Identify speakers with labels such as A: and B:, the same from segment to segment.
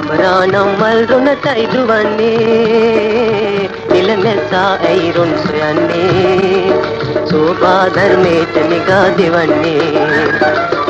A: අමරානම් මල් රුණටයි දුවන්නේ. නිලමෙසා ඇයි රුන් සොයන්නේ? සෝභා ධර්මයට නිගා දෙවන්නේ.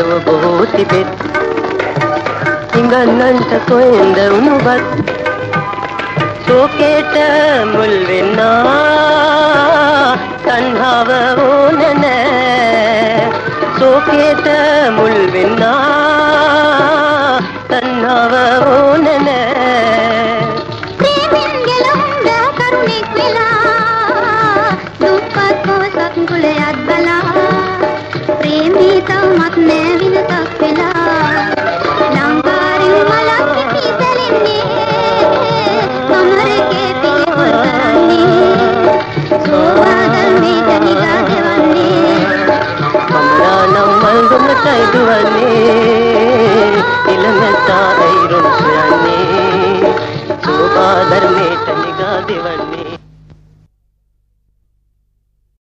A: ಗೋತಿ ಪೆತ್ ಹಿಂಗನ್ನಂತ ಕೊಯ್ದ ಉನುಬತ್ ಸೋಕೇಟ ಮುಲ್ವೆನ್ನ ಕಣ್ಣಾವ ಓನನ ಸೋಕೇಟ ಮುಲ್ವೆನ್ನ ಕಣ್ಣಾವ சிவனே இளமை தாரை ரோஷனே சோபாதர்